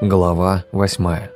Глава восьмая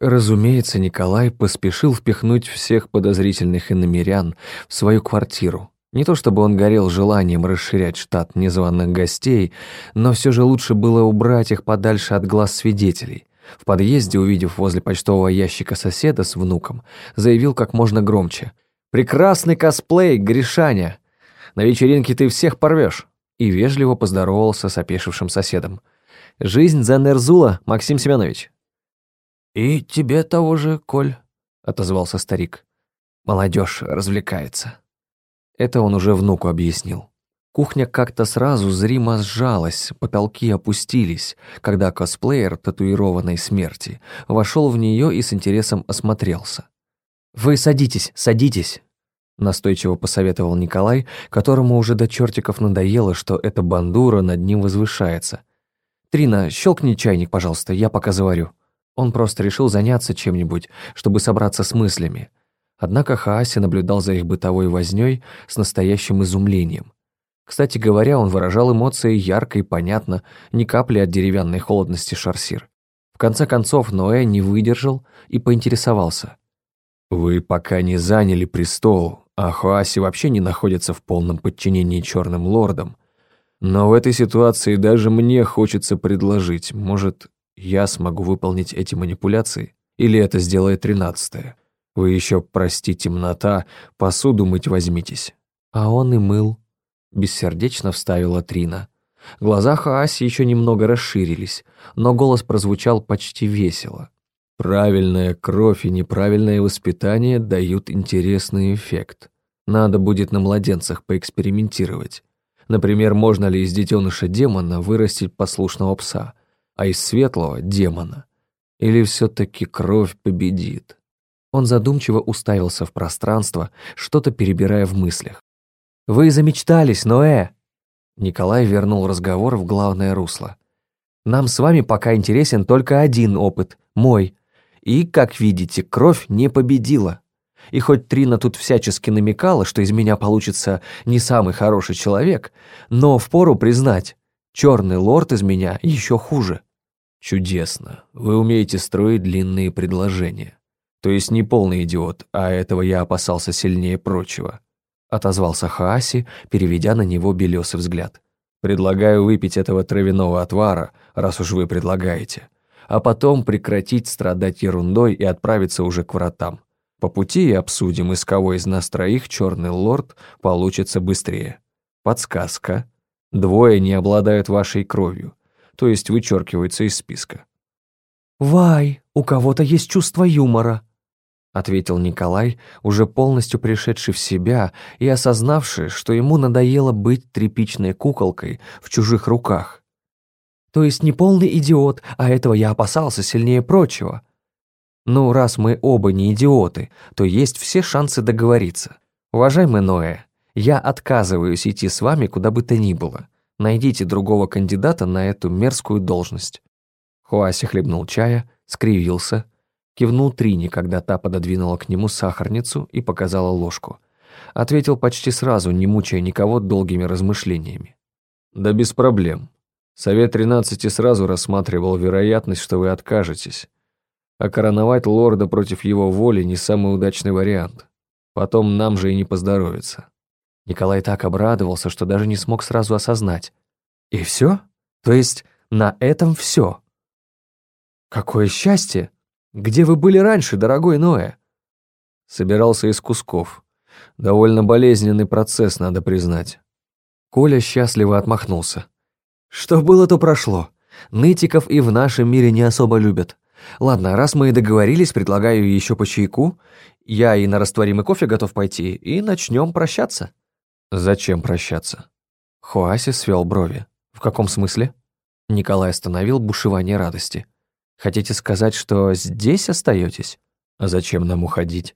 Разумеется, Николай поспешил впихнуть всех подозрительных иномерян в свою квартиру. Не то чтобы он горел желанием расширять штат незваных гостей, но все же лучше было убрать их подальше от глаз свидетелей. В подъезде, увидев возле почтового ящика соседа с внуком, заявил как можно громче. «Прекрасный косплей, Гришаня! На вечеринке ты всех порвешь!» И вежливо поздоровался с опешившим соседом. «Жизнь за Нерзула, Максим Семенович!» «И тебе того же, Коль», — отозвался старик. «Молодежь развлекается». Это он уже внуку объяснил. Кухня как-то сразу зримо сжалась, потолки опустились, когда косплеер татуированной смерти вошел в нее и с интересом осмотрелся. «Вы садитесь, садитесь», — настойчиво посоветовал Николай, которому уже до чертиков надоело, что эта бандура над ним возвышается. «Трина, щелкни чайник, пожалуйста, я пока заварю». Он просто решил заняться чем-нибудь, чтобы собраться с мыслями. Однако Хааси наблюдал за их бытовой вознёй с настоящим изумлением. Кстати говоря, он выражал эмоции ярко и понятно, ни капли от деревянной холодности шарсир. В конце концов, Ноэ не выдержал и поинтересовался. «Вы пока не заняли престол, а Хуаси вообще не находится в полном подчинении черным лордам. Но в этой ситуации даже мне хочется предложить, может, я смогу выполнить эти манипуляции, или это сделает тринадцатая. Вы еще, прости, темнота, посуду мыть возьмитесь. А он и мыл. Бессердечно вставила Трина. Глаза Хааси еще немного расширились, но голос прозвучал почти весело. Правильная кровь и неправильное воспитание дают интересный эффект. Надо будет на младенцах поэкспериментировать. Например, можно ли из детеныша демона вырастить послушного пса – а из светлого — демона. Или все-таки кровь победит? Он задумчиво уставился в пространство, что-то перебирая в мыслях. «Вы замечтались, Ноэ!» Николай вернул разговор в главное русло. «Нам с вами пока интересен только один опыт, мой. И, как видите, кровь не победила. И хоть Трина тут всячески намекала, что из меня получится не самый хороший человек, но впору признать, черный лорд из меня еще хуже. Чудесно. Вы умеете строить длинные предложения. То есть не полный идиот, а этого я опасался сильнее прочего. Отозвался Хааси, переведя на него белесый взгляд. Предлагаю выпить этого травяного отвара, раз уж вы предлагаете. А потом прекратить страдать ерундой и отправиться уже к вратам. По пути обсудим, из кого из нас троих черный лорд получится быстрее. Подсказка. Двое не обладают вашей кровью то есть вычеркивается из списка. «Вай, у кого-то есть чувство юмора», ответил Николай, уже полностью пришедший в себя и осознавший, что ему надоело быть тряпичной куколкой в чужих руках. «То есть не полный идиот, а этого я опасался сильнее прочего». «Ну, раз мы оба не идиоты, то есть все шансы договориться. Уважаемый Ноэ, я отказываюсь идти с вами куда бы то ни было. Найдите другого кандидата на эту мерзкую должность». Хуаси хлебнул чая, скривился, кивнул Трине, когда та пододвинула к нему сахарницу и показала ложку. Ответил почти сразу, не мучая никого долгими размышлениями. «Да без проблем. Совет тринадцати сразу рассматривал вероятность, что вы откажетесь. А короновать лорда против его воли не самый удачный вариант. Потом нам же и не поздоровится». Николай так обрадовался, что даже не смог сразу осознать. «И все? То есть на этом все?» «Какое счастье! Где вы были раньше, дорогой Ноэ?» Собирался из кусков. Довольно болезненный процесс, надо признать. Коля счастливо отмахнулся. «Что было, то прошло. Нытиков и в нашем мире не особо любят. Ладно, раз мы и договорились, предлагаю еще по чайку. Я и на растворимый кофе готов пойти, и начнем прощаться». «Зачем прощаться?» Хуаси свел брови. «В каком смысле?» Николай остановил бушевание радости. «Хотите сказать, что здесь остаетесь? А зачем нам уходить?»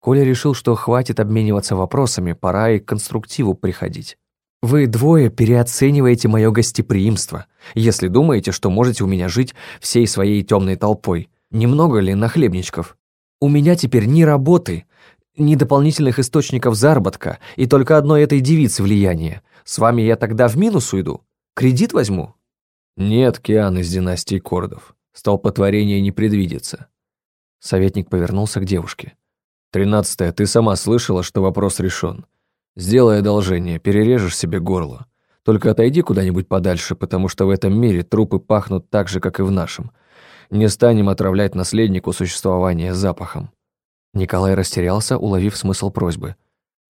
Коля решил, что хватит обмениваться вопросами, пора и к конструктиву приходить. «Вы двое переоцениваете мое гостеприимство, если думаете, что можете у меня жить всей своей темной толпой. Немного ли нахлебничков? У меня теперь ни работы, ни дополнительных источников заработка и только одной этой девицы влияние. С вами я тогда в минус уйду? Кредит возьму?» Нет, Киан из династии Кордов. Столпотворение не предвидится. Советник повернулся к девушке. Тринадцатая, ты сама слышала, что вопрос решен. Сделай одолжение, перережешь себе горло. Только отойди куда-нибудь подальше, потому что в этом мире трупы пахнут так же, как и в нашем. Не станем отравлять наследнику существование запахом». Николай растерялся, уловив смысл просьбы.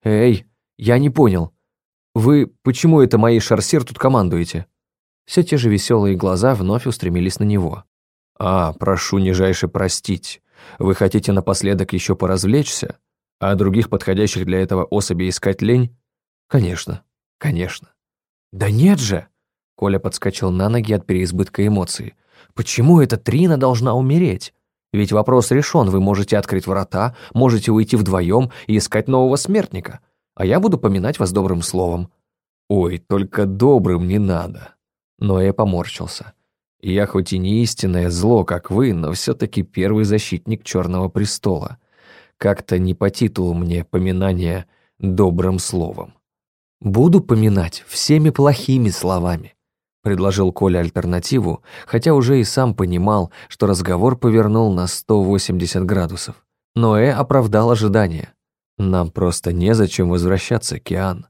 «Эй, я не понял. Вы почему это моей шарсир тут командуете?» Все те же веселые глаза вновь устремились на него. «А, прошу нижайше простить. Вы хотите напоследок еще поразвлечься? А других подходящих для этого особей искать лень? Конечно, конечно». «Да нет же!» Коля подскочил на ноги от переизбытка эмоций. «Почему эта Трина должна умереть? Ведь вопрос решен, вы можете открыть врата, можете уйти вдвоем и искать нового смертника, а я буду поминать вас добрым словом». «Ой, только добрым не надо». Но я поморщился. Я хоть и не истинное зло, как вы, но все-таки первый защитник Черного Престола. Как-то не по титулу мне поминание добрым словом. «Буду поминать всеми плохими словами», — предложил Коля альтернативу, хотя уже и сам понимал, что разговор повернул на 180 градусов. Но Э оправдал ожидания. «Нам просто незачем возвращаться, Киан.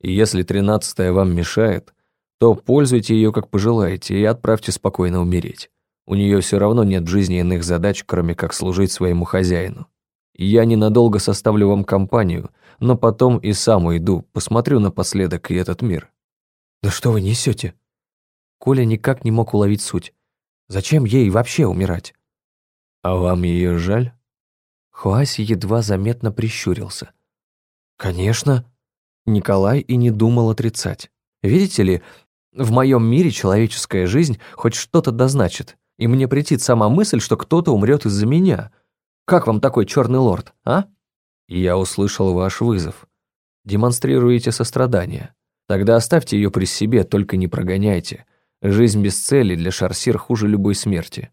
И если тринадцатая вам мешает, то пользуйте ее как пожелаете и отправьте спокойно умереть. У нее все равно нет иных задач, кроме как служить своему хозяину. Я ненадолго составлю вам компанию, но потом и сам уйду, посмотрю напоследок и этот мир». «Да что вы несете?» Коля никак не мог уловить суть. «Зачем ей вообще умирать?» «А вам ее жаль?» Хуаси едва заметно прищурился. «Конечно». Николай и не думал отрицать. «Видите ли, в моем мире человеческая жизнь хоть что-то дозначит, и мне претит сама мысль, что кто-то умрет из-за меня. Как вам такой черный лорд, а?» «Я услышал ваш вызов. Демонстрируете сострадание. Тогда оставьте ее при себе, только не прогоняйте. Жизнь без цели для шарсир хуже любой смерти.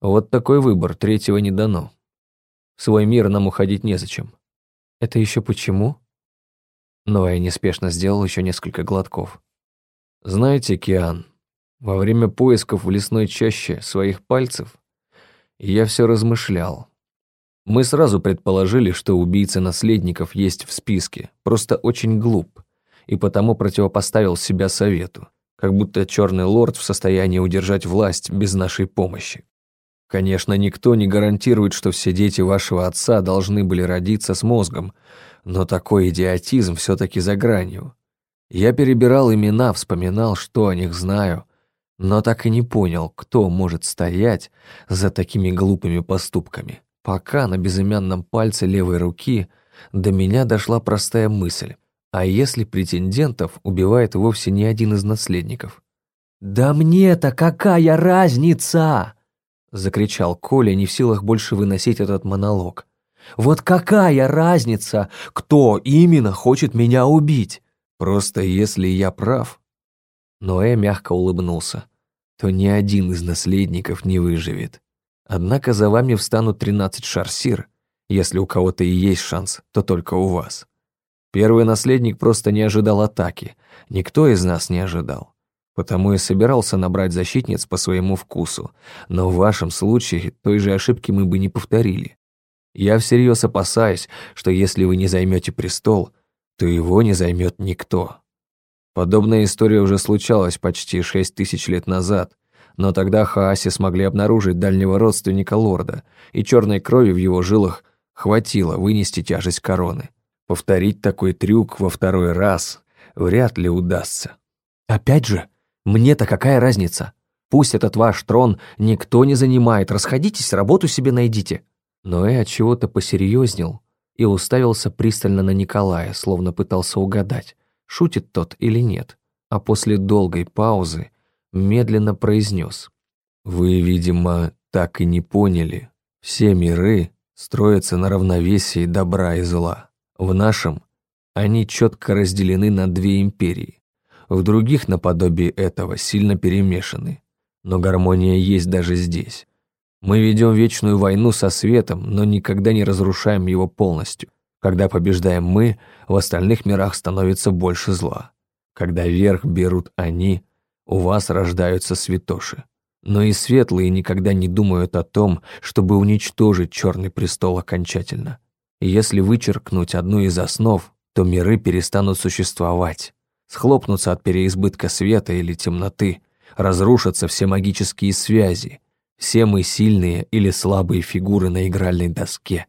Вот такой выбор, третьего не дано. В свой мир нам уходить незачем». «Это еще почему?» Но я неспешно сделал еще несколько глотков. Знаете, Киан, во время поисков в лесной чаще своих пальцев я все размышлял. Мы сразу предположили, что убийца наследников есть в списке, просто очень глуп, и потому противопоставил себя совету, как будто черный лорд в состоянии удержать власть без нашей помощи. Конечно, никто не гарантирует, что все дети вашего отца должны были родиться с мозгом, но такой идиотизм все-таки за гранью. Я перебирал имена, вспоминал, что о них знаю, но так и не понял, кто может стоять за такими глупыми поступками. Пока на безымянном пальце левой руки до меня дошла простая мысль. А если претендентов убивает вовсе не один из наследников? «Да мне-то какая разница!» Закричал Коля, не в силах больше выносить этот монолог. «Вот какая разница, кто именно хочет меня убить? Просто если я прав...» Ноэ мягко улыбнулся. «То ни один из наследников не выживет. Однако за вами встанут тринадцать шарсир. Если у кого-то и есть шанс, то только у вас. Первый наследник просто не ожидал атаки. Никто из нас не ожидал. Потому и собирался набрать защитниц по своему вкусу. Но в вашем случае той же ошибки мы бы не повторили. Я всерьез опасаюсь, что если вы не займете престол, то его не займет никто. Подобная история уже случалась почти шесть тысяч лет назад, но тогда Хааси смогли обнаружить дальнего родственника лорда, и черной крови в его жилах хватило вынести тяжесть короны. Повторить такой трюк во второй раз вряд ли удастся. Опять же, мне-то какая разница? Пусть этот ваш трон никто не занимает, расходитесь, работу себе найдите. Но и от чего-то посерьезнел и уставился пристально на Николая, словно пытался угадать, шутит тот или нет, а после долгой паузы медленно произнес. «Вы, видимо, так и не поняли. Все миры строятся на равновесии добра и зла. В нашем они четко разделены на две империи. В других наподобие этого сильно перемешаны. Но гармония есть даже здесь. Мы ведем вечную войну со светом, но никогда не разрушаем его полностью. Когда побеждаем мы, в остальных мирах становится больше зла. Когда верх берут они, у вас рождаются святоши. Но и светлые никогда не думают о том, чтобы уничтожить Черный престол окончательно. если вычеркнуть одну из основ, то миры перестанут существовать, схлопнутся от переизбытка света или темноты, разрушатся все магические связи, все мы сильные или слабые фигуры на игральной доске,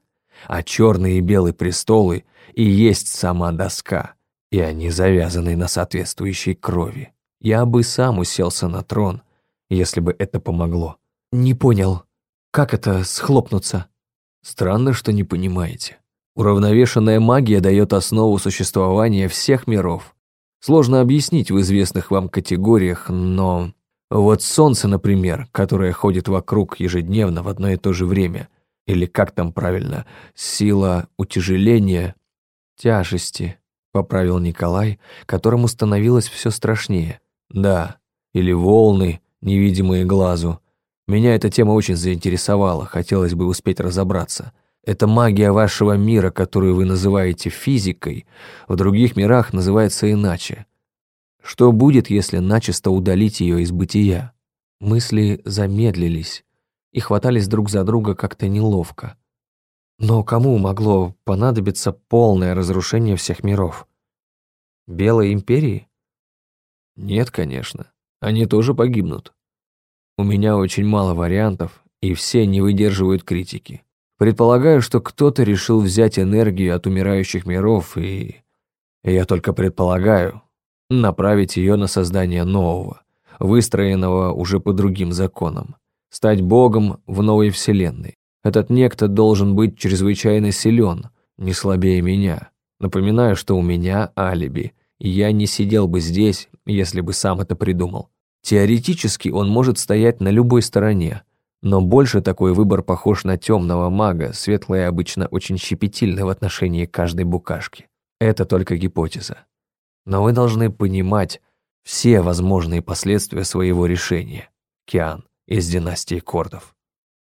а черные и белые престолы и есть сама доска, и они завязаны на соответствующей крови. Я бы сам уселся на трон, если бы это помогло. Не понял, как это схлопнуться? Странно, что не понимаете. Уравновешенная магия дает основу существования всех миров. Сложно объяснить в известных вам категориях, но... Вот Солнце, например, которое ходит вокруг ежедневно в одно и то же время, или как там правильно, сила утяжеления, тяжести, поправил Николай, которому становилось все страшнее. Да, или волны, невидимые глазу. Меня эта тема очень заинтересовала, хотелось бы успеть разобраться. Это магия вашего мира, которую вы называете физикой, в других мирах называется иначе. Что будет, если начисто удалить ее из бытия? Мысли замедлились и хватались друг за друга как-то неловко. Но кому могло понадобиться полное разрушение всех миров? Белой империи? Нет, конечно. Они тоже погибнут. У меня очень мало вариантов, и все не выдерживают критики. Предполагаю, что кто-то решил взять энергию от умирающих миров и... Я только предполагаю, направить ее на создание нового, выстроенного уже по другим законам, стать богом в новой вселенной. Этот некто должен быть чрезвычайно силен, не слабее меня. Напоминаю, что у меня алиби, я не сидел бы здесь, если бы сам это придумал. Теоретически он может стоять на любой стороне, но больше такой выбор похож на темного мага, светлые обычно очень щепетильны в отношении каждой букашки. Это только гипотеза. Но вы должны понимать все возможные последствия своего решения. Киан из династии Кордов.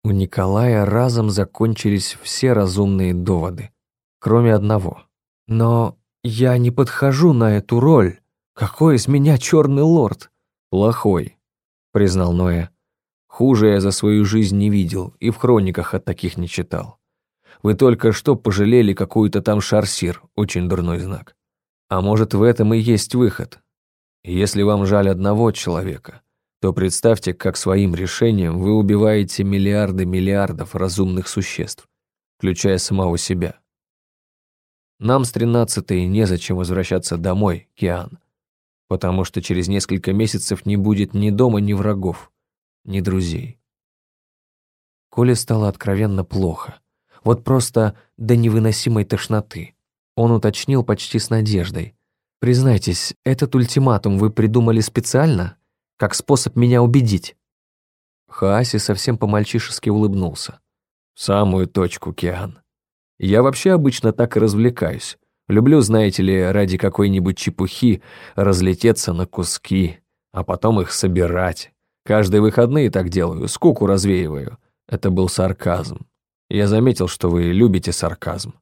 У Николая разом закончились все разумные доводы, кроме одного. Но я не подхожу на эту роль. Какой из меня черный лорд? «Плохой», — признал Ноя. «Хуже я за свою жизнь не видел и в хрониках от таких не читал. Вы только что пожалели какую-то там шарсир, очень дурной знак. А может, в этом и есть выход. Если вам жаль одного человека, то представьте, как своим решением вы убиваете миллиарды миллиардов разумных существ, включая самого себя. Нам с тринадцатой незачем возвращаться домой, Киан потому что через несколько месяцев не будет ни дома, ни врагов, ни друзей. Коле стало откровенно плохо. Вот просто до невыносимой тошноты. Он уточнил почти с надеждой. «Признайтесь, этот ультиматум вы придумали специально? Как способ меня убедить?» Хааси совсем по-мальчишески улыбнулся. «В самую точку, Киан. Я вообще обычно так и развлекаюсь. Люблю, знаете ли, ради какой-нибудь чепухи разлететься на куски, а потом их собирать. Каждые выходные так делаю, скуку развеиваю. Это был сарказм. Я заметил, что вы любите сарказм.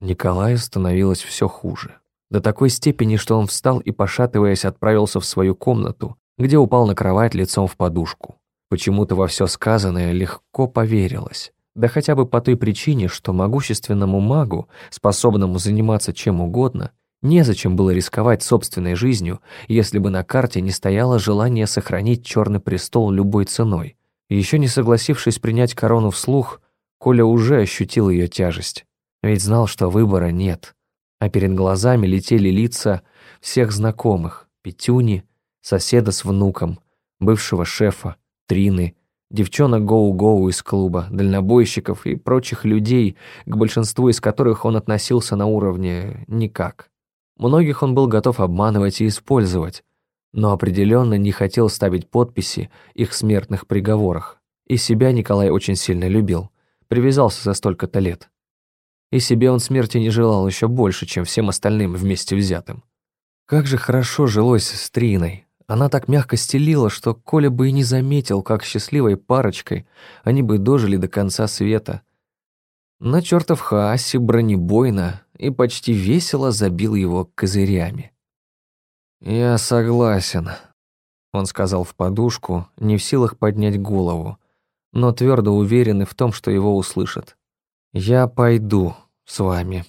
Николаю становилось все хуже. До такой степени, что он встал и, пошатываясь, отправился в свою комнату, где упал на кровать лицом в подушку. Почему-то во все сказанное легко поверилось. Да хотя бы по той причине, что могущественному магу, способному заниматься чем угодно, незачем было рисковать собственной жизнью, если бы на карте не стояло желание сохранить Черный престол любой ценой. еще не согласившись принять корону вслух, Коля уже ощутил ее тяжесть. Ведь знал, что выбора нет. А перед глазами летели лица всех знакомых – Петюни, соседа с внуком, бывшего шефа, Трины – девчонок гоу-гоу из клуба, дальнобойщиков и прочих людей, к большинству из которых он относился на уровне «никак». Многих он был готов обманывать и использовать, но определенно не хотел ставить подписи их смертных приговорах. И себя Николай очень сильно любил, привязался за столько-то лет. И себе он смерти не желал еще больше, чем всем остальным вместе взятым. Как же хорошо жилось с Триной, она так мягко стелила, что Коля бы и не заметил, как счастливой парочкой они бы дожили до конца света. На чертов Хаасе бронебойно и почти весело забил его козырями. «Я согласен», он сказал в подушку, не в силах поднять голову, но твердо уверенный в том, что его услышат. «Я пойду с вами».